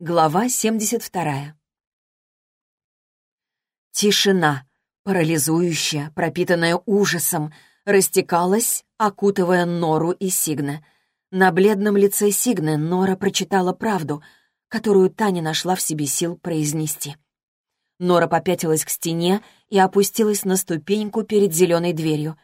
Глава 72. Тишина, парализующая, пропитанная ужасом, растекалась, окутывая Нору и Сигна. На бледном лице Сигны Нора прочитала правду, которую Таня нашла в себе сил произнести. Нора попятилась к стене и опустилась на ступеньку перед зеленой дверью.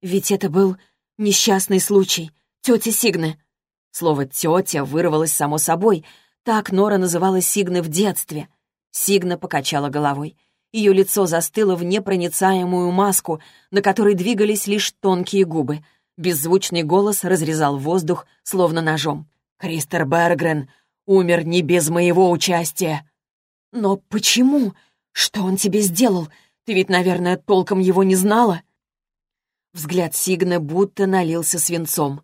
Ведь это был несчастный случай. Тетя Сигны. Слово «тетя» вырвалось само собой — так Нора называла Сигны в детстве. Сигна покачала головой. Ее лицо застыло в непроницаемую маску, на которой двигались лишь тонкие губы. Беззвучный голос разрезал воздух, словно ножом. «Кристер Бергрен умер не без моего участия». «Но почему? Что он тебе сделал? Ты ведь, наверное, толком его не знала?» Взгляд Сигны будто налился свинцом.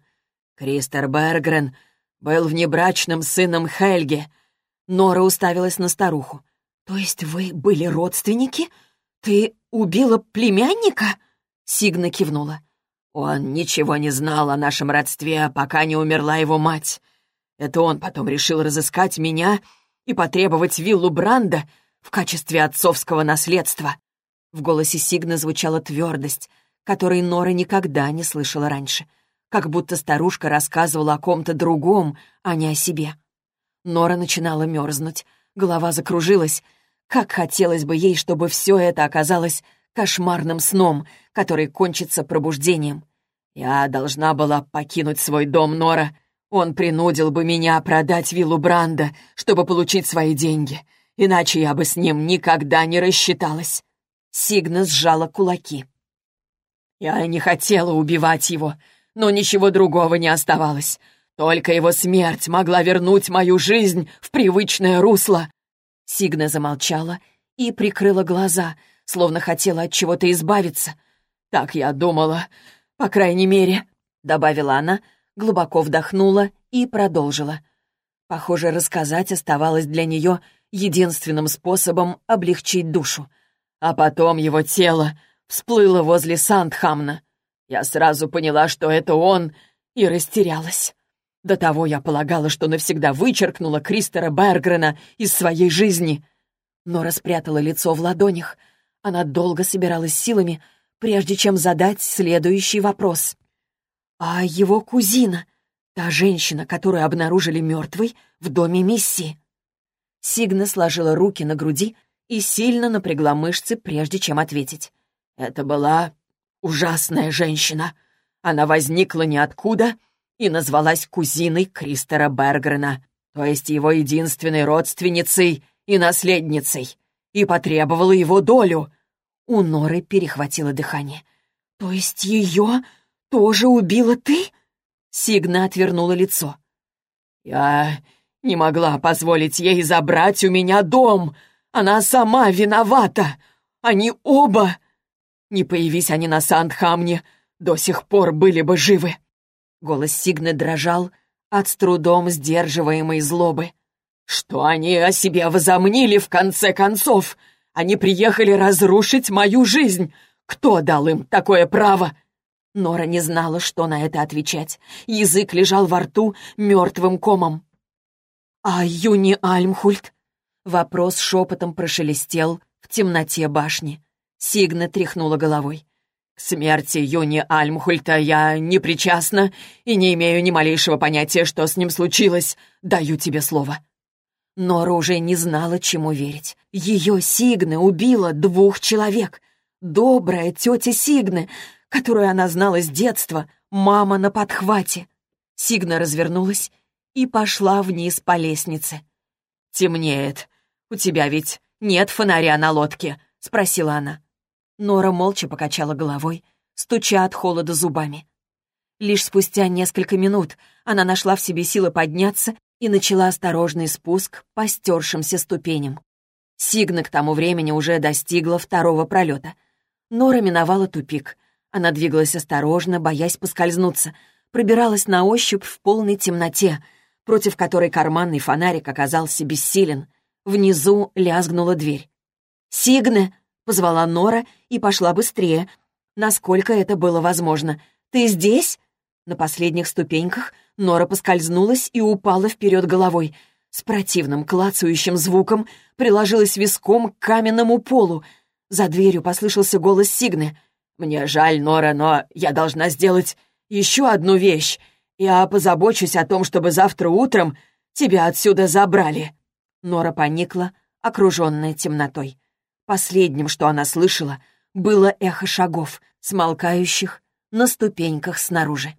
«Кристер Бергрен был внебрачным сыном Хельги». Нора уставилась на старуху. «То есть вы были родственники? Ты убила племянника?» Сигна кивнула. «Он ничего не знал о нашем родстве, пока не умерла его мать. Это он потом решил разыскать меня и потребовать виллу Бранда в качестве отцовского наследства». В голосе Сигна звучала твердость, которой Нора никогда не слышала раньше как будто старушка рассказывала о ком-то другом, а не о себе. Нора начинала мерзнуть, голова закружилась. Как хотелось бы ей, чтобы все это оказалось кошмарным сном, который кончится пробуждением. Я должна была покинуть свой дом Нора. Он принудил бы меня продать виллу Бранда, чтобы получить свои деньги. Иначе я бы с ним никогда не рассчиталась. Сигна сжала кулаки. Я не хотела убивать его, но ничего другого не оставалось. Только его смерть могла вернуть мою жизнь в привычное русло. Сигна замолчала и прикрыла глаза, словно хотела от чего-то избавиться. «Так я думала, по крайней мере», — добавила она, глубоко вдохнула и продолжила. Похоже, рассказать оставалось для нее единственным способом облегчить душу. А потом его тело всплыло возле Сандхамна. Я сразу поняла, что это он, и растерялась. До того я полагала, что навсегда вычеркнула Кристера Бергрена из своей жизни. Но распрятала лицо в ладонях. Она долго собиралась силами, прежде чем задать следующий вопрос. «А его кузина, та женщина, которую обнаружили мертвой в доме миссии?» Сигна сложила руки на груди и сильно напрягла мышцы, прежде чем ответить. «Это была Ужасная женщина. Она возникла ниоткуда и назвалась кузиной Кристера Бергрена, то есть его единственной родственницей и наследницей, и потребовала его долю. У Норы перехватило дыхание. «То есть ее тоже убила ты?» Сигна отвернула лицо. «Я не могла позволить ей забрать у меня дом. Она сама виновата. Они оба не появись они на Сандхамне, до сих пор были бы живы. Голос Сигны дрожал от с трудом сдерживаемой злобы. Что они о себе возомнили в конце концов? Они приехали разрушить мою жизнь. Кто дал им такое право? Нора не знала, что на это отвечать. Язык лежал во рту мертвым комом. «А Юни Альмхульт?» Вопрос шепотом прошелестел в темноте башни. Сигна тряхнула головой. «К смерти Юни Альмхульта я не причастна и не имею ни малейшего понятия, что с ним случилось. Даю тебе слово». Нора уже не знала, чему верить. Ее Сигна убила двух человек. Добрая тетя Сигны, которую она знала с детства, мама на подхвате. Сигна развернулась и пошла вниз по лестнице. «Темнеет. У тебя ведь нет фонаря на лодке?» — спросила она. Нора молча покачала головой, стуча от холода зубами. Лишь спустя несколько минут она нашла в себе силы подняться и начала осторожный спуск по стершимся ступеням. Сигна к тому времени уже достигла второго пролета. Нора миновала тупик. Она двигалась осторожно, боясь поскользнуться, пробиралась на ощупь в полной темноте, против которой карманный фонарик оказался бессилен. Внизу лязгнула дверь. «Сигна!» Позвала Нора и пошла быстрее, насколько это было возможно. «Ты здесь?» На последних ступеньках Нора поскользнулась и упала вперед головой. С противным клацающим звуком приложилась виском к каменному полу. За дверью послышался голос Сигны. «Мне жаль, Нора, но я должна сделать еще одну вещь. Я позабочусь о том, чтобы завтра утром тебя отсюда забрали». Нора поникла, окруженная темнотой. Последним, что она слышала, было эхо шагов, смолкающих на ступеньках снаружи.